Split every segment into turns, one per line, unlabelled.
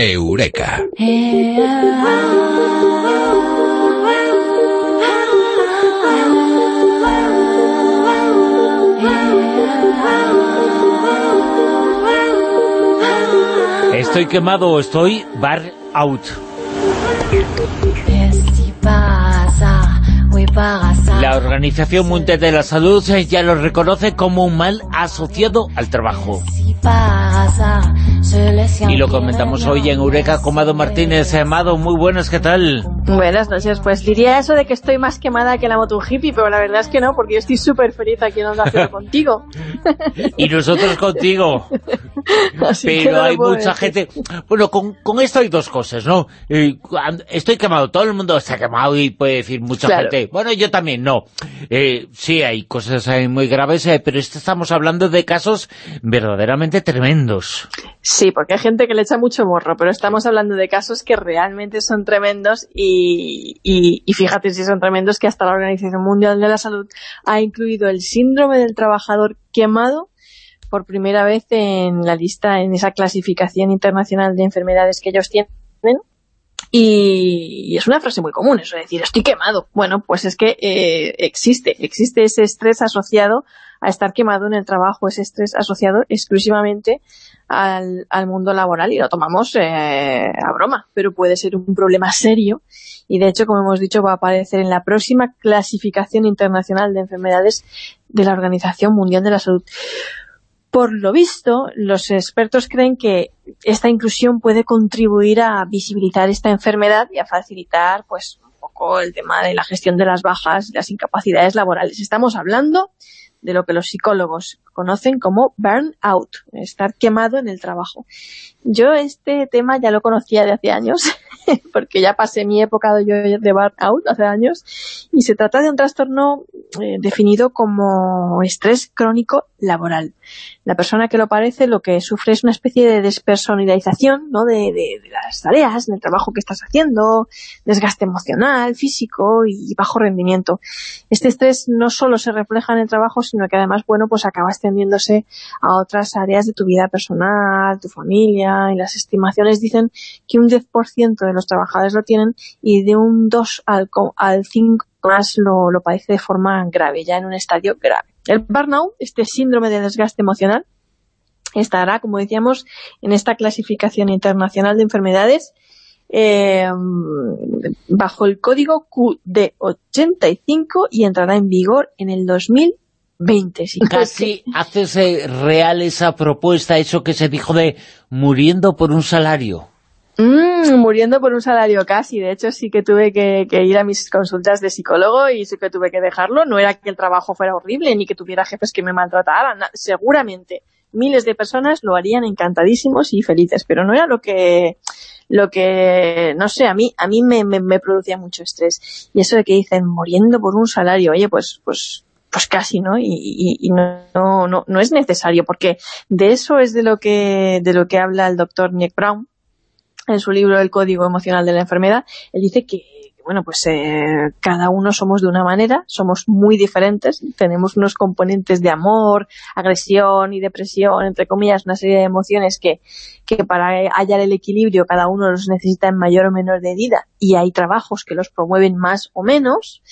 Eureka.
Estoy quemado estoy bar out. La Organización Mundial de la Salud ya lo reconoce como un mal asociado al trabajo. Y lo comentamos hoy en Eureka con Mado Martínez. Amado, muy buenas, ¿qué tal?
Buenas noches, pues diría eso de que estoy más quemada que la moto hippie, pero la verdad es que no, porque yo estoy súper feliz aquí en Onda Cero contigo.
y nosotros contigo. pero hay mucha gente... Bueno, con, esto hay dos cosas, ¿no? Eh, estoy quemado, todo el mundo está quemado y puede decir mucha gente, bueno, yo también, no. Eh, sí, hay cosas muy graves, eh, pero estamos hablando de casos verdaderamente tremendos.
Sí, porque hay gente que le echa mucho morro, pero estamos hablando de casos que realmente son tremendos y, y, fíjate si son tremendos que hasta la Organización Mundial de la Salud ha incluido el síndrome del trabajador quemado por primera vez en la lista, en esa clasificación internacional de enfermedades que ellos tienen. Y, es una frase muy común eso de decir, estoy quemado. Bueno, pues es que eh, existe, existe ese estrés asociado a estar quemado en el trabajo, ese estrés asociado exclusivamente al, mundo laboral y lo tomamos eh, a broma, pero puede ser un problema serio y de hecho, como hemos dicho, va a aparecer en la próxima clasificación internacional de enfermedades de la Organización Mundial de la Salud. Por lo visto, los expertos creen que esta inclusión puede contribuir a visibilizar esta enfermedad y a facilitar pues un poco el tema de la gestión de las bajas, las incapacidades laborales. Estamos hablando de lo que los psicólogos conocen como burnout, estar quemado en el trabajo. Yo este tema ya lo conocía de hace años, porque ya pasé mi época de, de burnout hace años, y se trata de un trastorno eh, definido como estrés crónico laboral. La persona que lo padece lo que sufre es una especie de despersonalización ¿no? de, las tareas, del trabajo que estás haciendo, desgaste emocional, físico y bajo rendimiento. Este estrés no solo se refleja en el trabajo, sino que además, bueno, pues acaba extendiéndose a otras áreas de tu vida personal, tu familia, y las estimaciones dicen que un 10% de los trabajadores lo tienen y de un 2 al, al 5 más lo, lo padece de forma grave, ya en un estadio grave. El burnout, este síndrome de desgaste emocional, estará, como decíamos, en esta clasificación internacional de enfermedades eh, bajo el código QD85 y entrará en vigor en el 2020.
Casi haces real esa propuesta, eso que se dijo de muriendo por un salario.
Mm, muriendo por un salario casi. De hecho, sí que tuve que, ir a mis consultas de psicólogo y sí que tuve que dejarlo. No era que el trabajo fuera horrible ni que tuviera jefes que me maltrataran. Seguramente miles de personas lo harían encantadísimos y felices, pero no era lo que lo que, no sé, a mí a mí me, me, producía mucho estrés. Y eso de que dicen, muriendo por un salario, oye, pues pues pues casi, ¿no? Y, y, no, no, no es necesario, porque de eso es de lo que de lo que habla el doctor Nick Brown, en su libro El Código Emocional de la Enfermedad, él dice que bueno, pues eh, cada uno somos de una manera, somos muy diferentes, tenemos unos componentes de amor, agresión y depresión, entre comillas, una serie de emociones que, que para hallar el equilibrio cada uno los necesita en mayor o menor medida y hay trabajos que los promueven más o menos.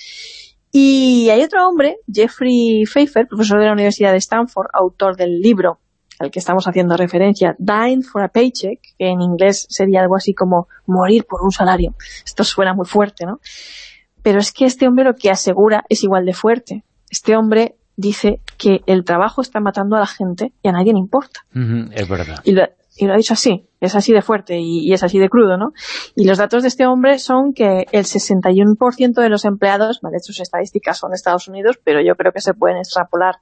Y hay otro hombre, Jeffrey Pfeiffer, profesor de la Universidad de Stanford, autor del libro al que estamos haciendo referencia, dying for a paycheck, que en inglés sería algo así como morir por un salario. Esto suena muy fuerte, ¿no? Pero es que este hombre lo que asegura es igual de fuerte. Este hombre dice que el trabajo está matando a la gente y a nadie le importa.
es verdad.
Y lo, y lo ha dicho así, es así de fuerte y, es así de crudo, ¿no? Y los datos de este hombre son que el 61% de los empleados, vale, sus estadísticas son de Estados Unidos, pero yo creo que se pueden extrapolar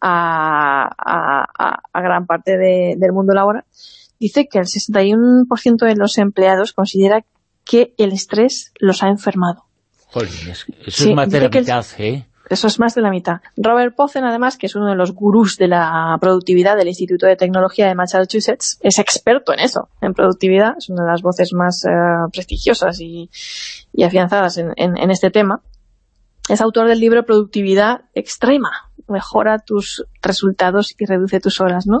a, a, gran parte del mundo laboral, dice que el 61% de los empleados considera que el estrés los ha enfermado.
eso es más de la mitad, ¿eh?
Eso es más de la mitad. Robert Pozen, además, que es uno de los gurús de la productividad del Instituto de Tecnología de Massachusetts, es experto en eso, en productividad, es una de las voces más eh, prestigiosas y, afianzadas en, este tema. Es autor del libro Productividad Extrema, mejora tus resultados y reduce tus horas, ¿no?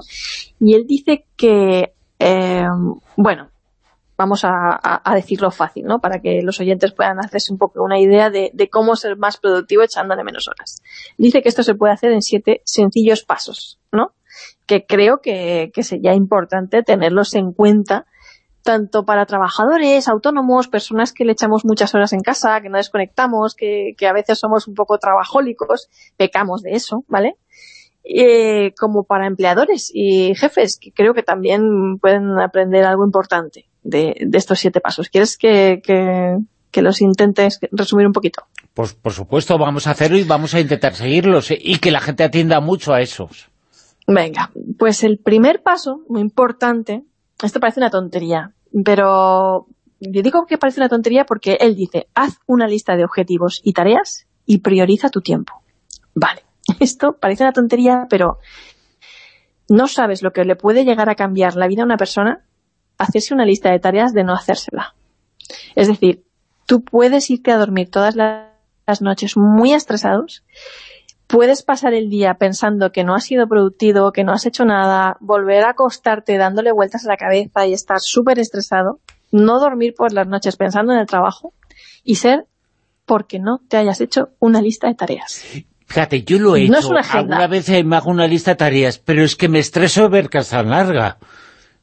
Y él dice que, eh, bueno, vamos a, decirlo fácil, ¿no? Para que los oyentes puedan hacerse un poco una idea de, cómo ser más productivo echándole menos horas. Dice que esto se puede hacer en siete sencillos pasos, ¿no? Que creo que, sería importante tenerlos en cuenta tanto para trabajadores, autónomos, personas que le echamos muchas horas en casa, que no desconectamos, que, que a veces somos un poco trabajólicos, pecamos de eso, ¿vale? Eh, como para empleadores y jefes, que creo que también pueden aprender algo importante de, estos siete pasos. ¿Quieres que, que, los intentes resumir un poquito?
Pues por supuesto, vamos a hacerlo y vamos a intentar seguirlos y que la gente atienda mucho a esos.
Venga, pues el primer paso, muy importante, esto parece una tontería, pero yo digo que parece una tontería porque él dice, haz una lista de objetivos y tareas y prioriza tu tiempo. Vale, esto parece una tontería, pero no sabes lo que le puede llegar a cambiar la vida a una persona hacerse una lista de tareas de no hacérsela. Es decir, tú puedes irte a dormir todas las noches muy estresados, puedes pasar el día pensando que no has sido productivo, que no has hecho nada, volver a acostarte dándole vueltas a la cabeza y estar súper estresado, no dormir por las noches pensando en el trabajo y ser porque no te hayas hecho una lista de tareas.
Fíjate, yo lo he hecho. Alguna vez me hago una lista de tareas, pero es que me estreso ver que es tan larga.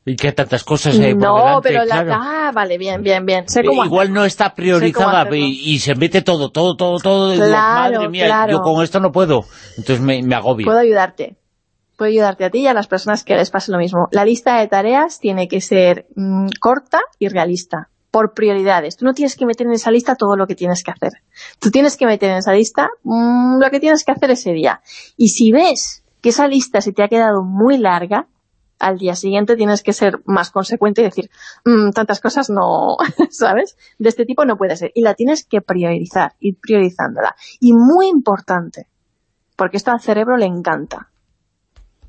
Y que tantas cosas hay
No, pero la... Ah, vale, bien, bien, bien.
Igual no está priorizada y, se mete todo, todo, todo, todo. Madre mía, yo con esto no puedo. Entonces me, me agobio.
Puedo ayudarte. Puedo ayudarte a ti y a las personas que les pase lo mismo. La lista de tareas tiene que ser mm, corta y realista por prioridades. Tú no tienes que meter en esa lista todo lo que tienes que hacer. Tú tienes que meter en esa lista mm, lo que tienes que hacer ese día. Y si ves que esa lista se te ha quedado muy larga, al día siguiente tienes que ser más consecuente y decir, mm, tantas cosas no, ¿sabes? De este tipo no puede ser. Y la tienes que priorizar, ir priorizándola. Y muy importante, porque esto al cerebro le encanta,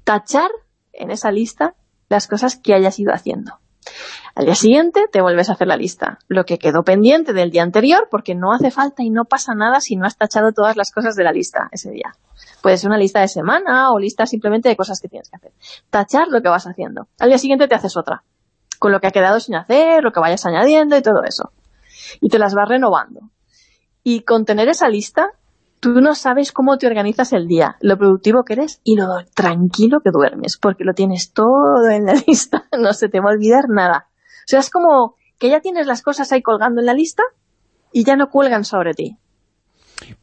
tachar en esa lista las cosas que hayas ido haciendo. Al día siguiente te vuelves a hacer la lista, lo que quedó pendiente del día anterior, porque no hace falta y no pasa nada si no has tachado todas las cosas de la lista ese día. Puede ser una lista de semana o lista simplemente de cosas que tienes que hacer. Tachar lo que vas haciendo. Al día siguiente te haces otra, con lo que ha quedado sin hacer, lo que vayas añadiendo y todo eso. Y te las vas renovando. Y con tener esa lista, tú no sabes cómo te organizas el día, lo productivo que eres y lo tranquilo que duermes, porque lo tienes todo en la lista, no se te va a olvidar nada. O sea, es como que ya tienes las cosas ahí colgando en la lista y ya no cuelgan sobre ti.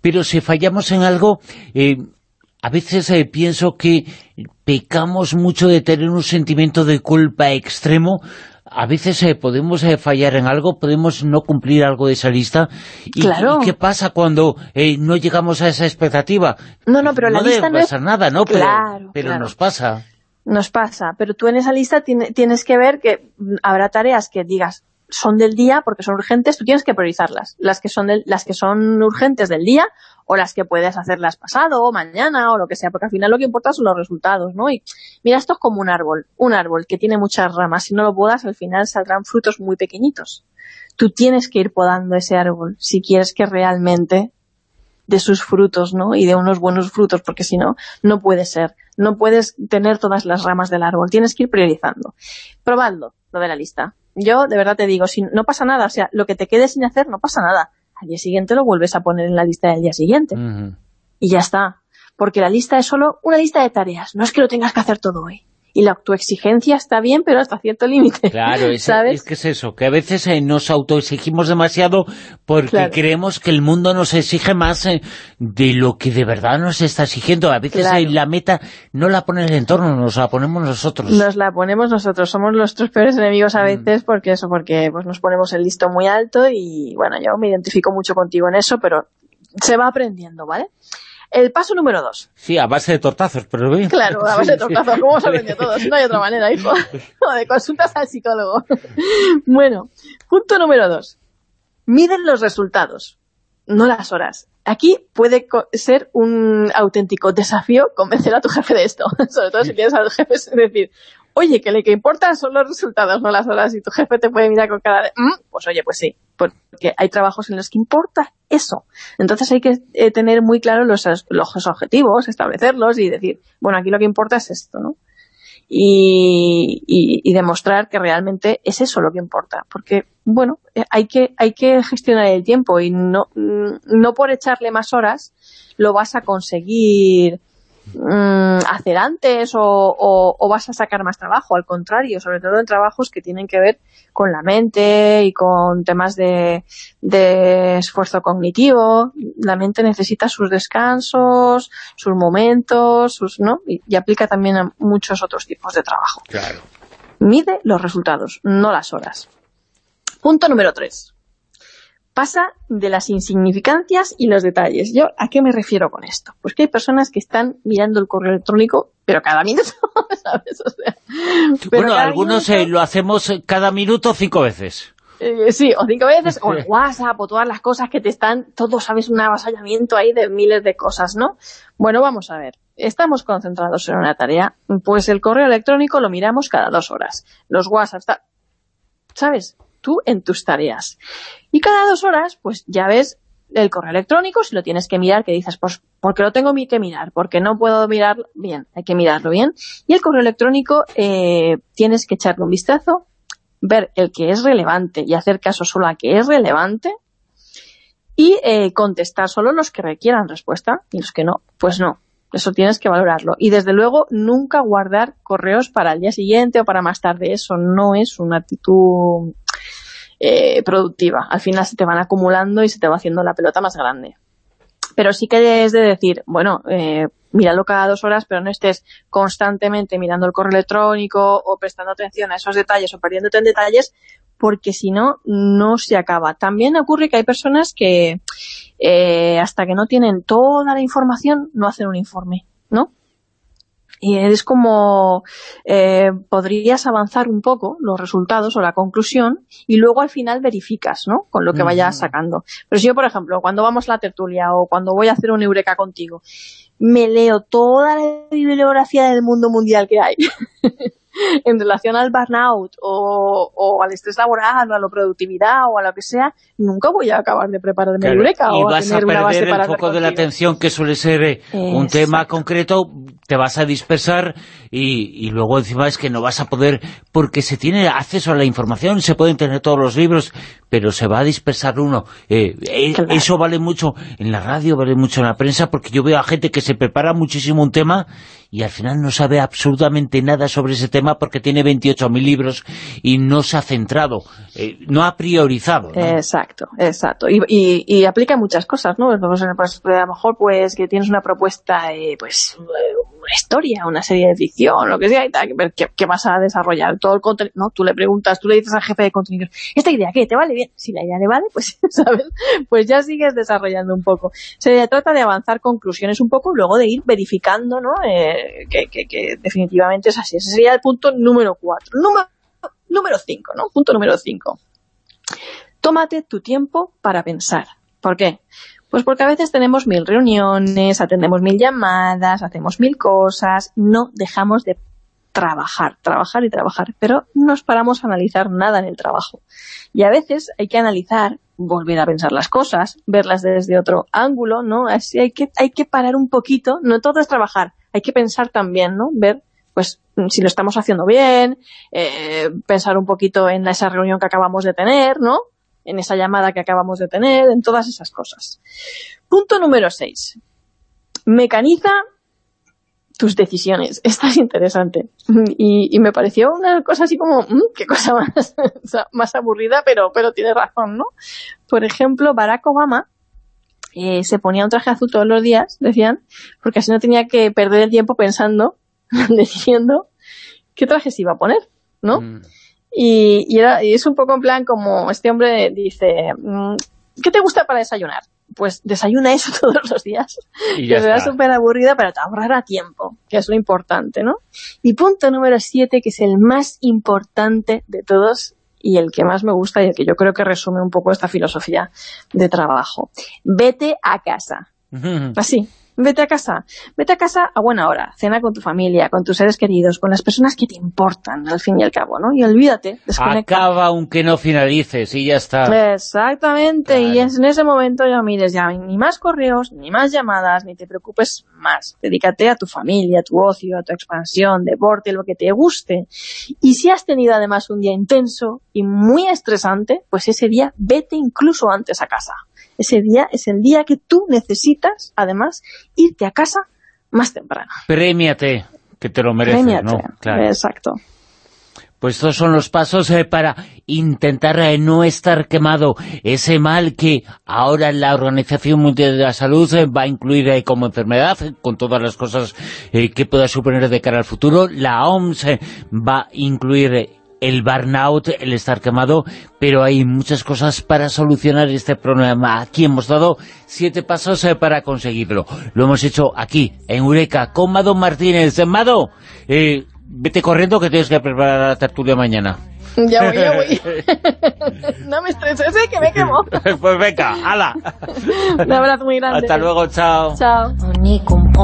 Pero si fallamos en algo, eh, a veces eh, pienso que pecamos mucho de tener un sentimiento de culpa extremo a veces eh, podemos fallar en algo, podemos no cumplir algo de esa lista. ¿Y, qué pasa cuando no llegamos a esa expectativa?
No, no, pero la lista no
pasa nada, ¿no? pero nos pasa
nos pasa, pero tú en esa lista tienes que ver que habrá tareas que digas son del día porque son urgentes, tú tienes que priorizarlas, las que son las que son urgentes del día o las que puedes hacerlas pasado o mañana o lo que sea, porque al final lo que importa son los resultados, ¿no? Y mira, esto es como un árbol, un árbol que tiene muchas ramas, si no lo podas al final saldrán frutos muy pequeñitos. Tú tienes que ir podando ese árbol si quieres que realmente de sus frutos, ¿no? Y de unos buenos frutos, porque si no, no puede ser. No puedes tener todas las ramas del árbol, tienes que ir priorizando. Probadlo, lo de la lista. Yo, de verdad te digo, si no pasa nada, o sea, lo que te quede sin hacer no pasa nada. Al día siguiente lo vuelves a poner en la lista del día siguiente. Y ya está. Porque la lista es solo una lista de tareas. No es que lo tengas que hacer todo hoy y la autoexigencia está bien, pero hasta cierto límite.
Claro, es, es, que es eso, que a veces eh, nos autoexigimos demasiado porque creemos que el mundo nos exige más eh, de lo que de verdad nos está exigiendo. A veces eh, la meta no la pone el entorno, nos la ponemos nosotros.
Nos la ponemos nosotros, somos nuestros peores enemigos a mm. veces porque eso, porque pues nos ponemos el listo muy alto y bueno, yo me identifico mucho contigo en eso, pero se va aprendiendo, ¿vale? El paso número dos.
Sí, a base de tortazos, pero bien.
Claro, a base de tortazos, ¿cómo se aprendido todos? No hay otra manera, hijo. de consultas al psicólogo. bueno, punto número dos. Miden los resultados, no las horas. Aquí puede ser un auténtico desafío convencer a tu jefe de esto, sobre todo si tienes a los jefes, es decir, oye, que lo que importa son los resultados, no las horas, y tu jefe te puede mirar con cara de, mm", pues oye, pues sí, porque hay trabajos en los que importa eso. Entonces hay que eh, tener muy claro los, los objetivos, establecerlos y decir, bueno, aquí lo que importa es esto, ¿no? y, demostrar que realmente es eso lo que importa. Porque, bueno, eh, hay que, hay que gestionar el tiempo y no, no por echarle más horas lo vas a conseguir Mm, hacer antes o, vas a sacar más trabajo, al contrario, sobre todo en trabajos que tienen que ver con la mente y con temas de, esfuerzo cognitivo. La mente necesita sus descansos, sus momentos, sus ¿no? Y, y, aplica también a muchos otros tipos de trabajo.
Claro.
Mide los resultados, no las horas. Punto número 3 pasa de las insignificancias y los detalles. ¿Yo a qué me refiero con esto? Pues que hay personas que están mirando el correo electrónico, pero cada minuto, ¿sabes?
bueno, algunos eh, lo hacemos cada minuto cinco veces.
Eh, sí, o cinco veces, o el WhatsApp, o todas las cosas que te están, todo, sabes, un avasallamiento ahí de miles de cosas, ¿no? Bueno, vamos a ver. Estamos concentrados en una tarea, pues el correo electrónico lo miramos cada dos horas. Los WhatsApp, ¿sabes? Tú en tus tareas. Y cada dos horas, pues ya ves el correo electrónico, si lo tienes que mirar, que dices, pues, porque lo tengo que mirar? Porque no puedo mirarlo bien, hay que mirarlo bien. Y el correo electrónico eh, tienes que echarle un vistazo, ver el que es relevante y hacer caso solo a que es relevante y eh, contestar solo los que requieran respuesta y los que no, pues no. Eso tienes que valorarlo. Y desde luego, nunca guardar correos para el día siguiente o para más tarde. Eso no es una actitud eh, productiva. Al final se te van acumulando y se te va haciendo la pelota más grande. Pero sí que es de decir, bueno, eh, míralo cada dos horas, pero no estés constantemente mirando el correo electrónico o prestando atención a esos detalles o perdiéndote en detalles, porque si no, no se acaba. También ocurre que hay personas que eh, hasta que no tienen toda la información no hacen un informe, ¿no? Y es como eh, podrías avanzar un poco los resultados o la conclusión y luego al final verificas, ¿no? Con lo que vayas sacando. Pero si yo, por ejemplo, cuando vamos a la tertulia o cuando voy a hacer un eureka contigo, me leo toda la bibliografía del mundo mundial que hay en relación al burnout o, al estrés laboral o a la productividad o a lo que sea, nunca voy a acabar de prepararme el eureka
y vas a, perder el foco de la atención que suele ser eh, un tema concreto, te vas a dispersar y, luego encima es que no vas a poder, porque se tiene acceso a la información, se pueden tener todos los libros, pero se va a dispersar uno. Eh, eh, eso vale mucho en la radio, vale mucho en la prensa, porque yo veo a gente que se prepara muchísimo un tema y al final no sabe absolutamente nada sobre ese tema porque tiene 28.000 libros y no se ha centrado, eh, no ha priorizado.
Exacto, exacto. Y, y, aplica muchas cosas, ¿no? Pues, pues, a lo mejor pues que tienes una propuesta, eh, pues una historia, una serie de ficción, lo que sea, y tal, que, vas a desarrollar todo el contenido, ¿no? Tú le preguntas, tú le dices al jefe de contenido, ¿esta idea qué? ¿Te vale bien? Si la idea le vale, pues, ¿sabes? Pues ya sigues desarrollando un poco. Se trata de avanzar conclusiones un poco luego de ir verificando, ¿no? Eh, que, que, definitivamente es así. Ese sería el punto número cuatro. Número, número cinco, ¿no? Punto número cinco. Tómate tu tiempo para pensar. ¿Por qué? Pues porque a veces tenemos mil reuniones, atendemos mil llamadas, hacemos mil cosas, no dejamos de trabajar, trabajar y trabajar, pero no nos paramos a analizar nada en el trabajo. Y a veces hay que analizar, volver a pensar las cosas, verlas desde otro ángulo, ¿no? Así hay que, hay que parar un poquito, no todo es trabajar, hay que pensar también, ¿no? Ver, pues, si lo estamos haciendo bien, eh, pensar un poquito en esa reunión que acabamos de tener, ¿no? En esa llamada que acabamos de tener, en todas esas cosas. Punto número 6. Mecaniza tus decisiones. Esta es interesante. Y, me pareció una cosa así como, mm, qué cosa más, más aburrida, pero, pero tiene razón, ¿no? Por ejemplo, Barack Obama eh, se ponía un traje azul todos los días, decían, porque así no tenía que perder el tiempo pensando, decidiendo qué traje se iba a poner, ¿no? Mm. Y, y, es un poco en plan como este hombre dice, mm, ¿qué te gusta para desayunar? Pues desayuna eso todos los días. Y que será súper aburrida, pero te ahorrará tiempo, que es lo importante, ¿no? Y punto número siete, que es el más importante de todos y el que más me gusta y el que yo creo que resume un poco esta filosofía de trabajo. Vete a casa. Así, Vete a casa, vete a casa a buena hora, cena con tu familia, con tus seres queridos, con las personas que te importan, al fin y al cabo, ¿no? Y olvídate, desconecta.
Acaba aunque no finalices y ya está.
Exactamente, y es en ese momento ya mires ya ni más correos, ni más llamadas, ni te preocupes más. Dedícate a tu familia, a tu ocio, a tu expansión, deporte, lo que te guste. Y si has tenido además un día intenso y muy estresante, pues ese día vete incluso antes a casa ese día es el día que tú necesitas, además, irte a casa más temprano.
Premiate, que te lo mereces, ¿no?
Claro. Exacto.
Pues estos son los pasos eh, para intentar eh, no estar quemado. Ese mal que ahora la Organización Mundial de la Salud eh, va a incluir como enfermedad, con todas las cosas que pueda suponer de cara al futuro. La OMS va a incluir el burnout, el estar quemado, pero hay muchas cosas para solucionar este problema. Aquí hemos dado siete pasos eh, para conseguirlo. Lo hemos hecho aquí, en Eureka, con Mado Martínez. Mado, eh, vete corriendo que tienes que preparar la tertulia mañana.
Ya voy, ya voy. no me estreses, ¿eh? que me quemo.
pues venga, hala.
Un abrazo muy grande.
Hasta luego, chao.
Chao.